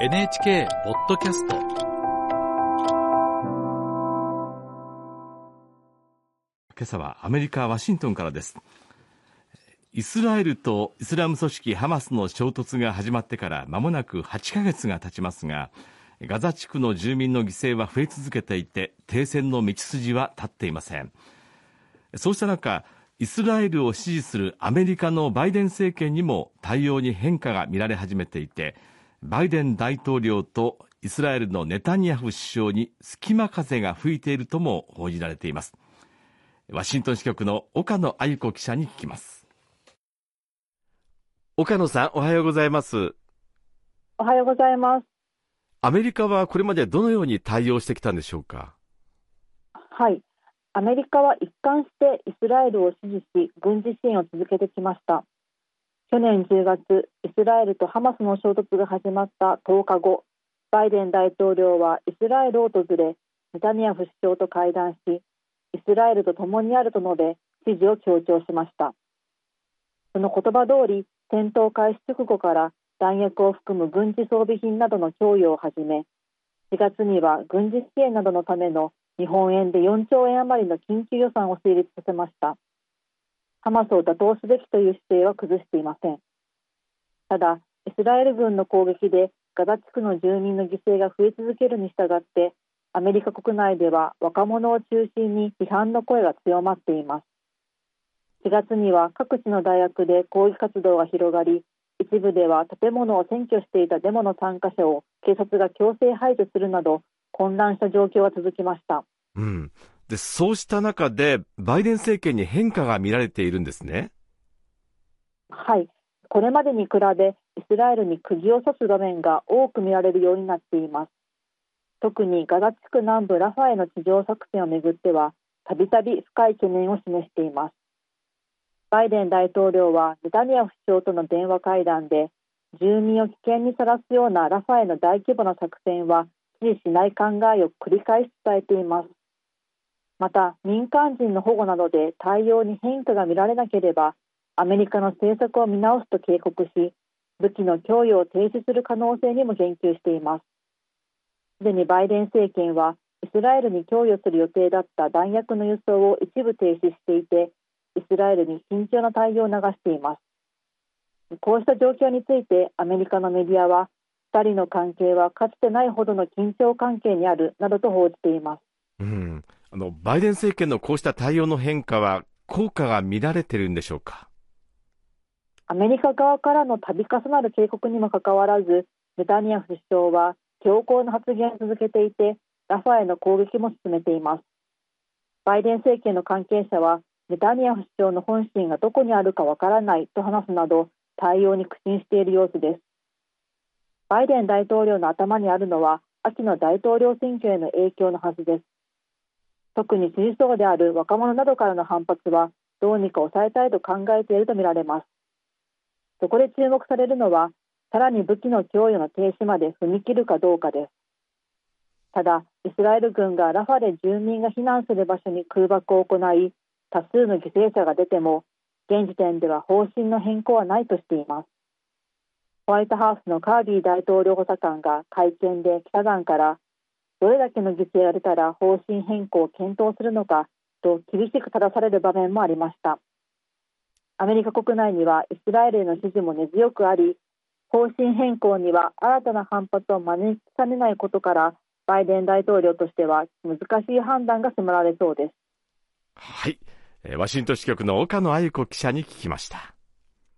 NHK ポッドキャスト。今朝はアメリカ・ワシントンからです。イスラエルとイスラム組織ハマスの衝突が始まってから間もなく8ヶ月が経ちますがガザ地区の住民の犠牲は増え続けていて停戦の道筋は立っていません。そうした中イスラエルを支持するアメリカのバイデン政権にも対応に変化が見られ始めていてバイデン大統領とイスラエルのネタニヤフ首相に隙間風が吹いているとも報じられています。ワシントン支局の岡野愛子記者に聞きます。岡野さんおはようございます。おはようございます。アメリカはこれまでどのように対応してきたんでしょうか？はい。アメリカは一貫してイスラエルを支持し軍事支援を続けてきました去年10月イスラエルとハマスの衝突が始まった10日後バイデン大統領はイスラエルを訪れネタニヤフ首相と会談しイスラエルと共にあると述べ支持を強調しました。その言葉通り戦闘開始直後から弾薬を含む軍事装備品などの供与をはじめ4月には軍事支援などのための日本円で4兆円余りの緊急予算を成立させました。ハマスを打倒すべきという姿勢は崩していませんただイスラエル軍の攻撃でガザ地区の住民の犠牲が増え続けるに従ってアメリカ国内では若者を中心に批判の声が強まっています4月には各地の大学で抗議活動が広がり一部では建物を占拠していたデモの参加者を警察が強制排除するなど混乱した状況は続きました。うん。で、そうした中で、バイデン政権に変化が見られているんですね。はい。これまでに比べ、イスラエルに釘を刺す場面が多く見られるようになっています。特にガザ地区南部ラファへの地上作戦をめぐっては、たびたび深い懸念を示しています。バイデン大統領はネタニヤフ首相との電話会談で、住民を危険にさらすようなラファへの大規模な作戦は支持しない考えを繰り返し伝えていますまた民間人の保護などで対応に変化が見られなければアメリカの政策を見直すと警告し武器の供与を停止する可能性にも言及しています。すでにバイデン政権はイスラエルに供与する予定だった弾薬の輸送を一部停止していてイスラエルに慎重な対応を流しています。こうした状況についてアメリカのメディアは2人の関係はかつてないほどの緊張関係にあるなどと報じています、うん、あのバイデン政権のこうした対応の変化は効果が見られてるんでしょうか？アメリカ側からの度重なる警告にもかかわらずネタニヤフ首相は強硬な発言を続けていてラファへの攻撃も進めています。バイデン政権の関係者はネタニヤフ首相の本心がどこにあるかわからないと話すなど対応に苦心している様子です。バイデン大統領の頭にあるのは秋の大統領選挙への影響のはずです。特に支持層である若者などからの反発はどうにか抑えたいと考えているとみられます。そこで注目されるのはさらに武器の供与の停止まで踏み切るかどうかです。ただイスラエル軍がラファで住民が避難する場所に空爆を行い多数の犠牲者が出ても現時点では方針の変更はないとしています。ホワイトハウスのカービー大統領補佐官が会見で記者団からどれだけの犠牲が出たら方針変更を検討するのかと厳しく正される場面もありました。アメリカ国内にはイスラエルへの支持も根強くあり方針変更には新たな反発を招きかねないことからバイデン大統領としては難しい判断が迫られそうです。はい。ワシントン支局の岡野愛子記者に聞きました。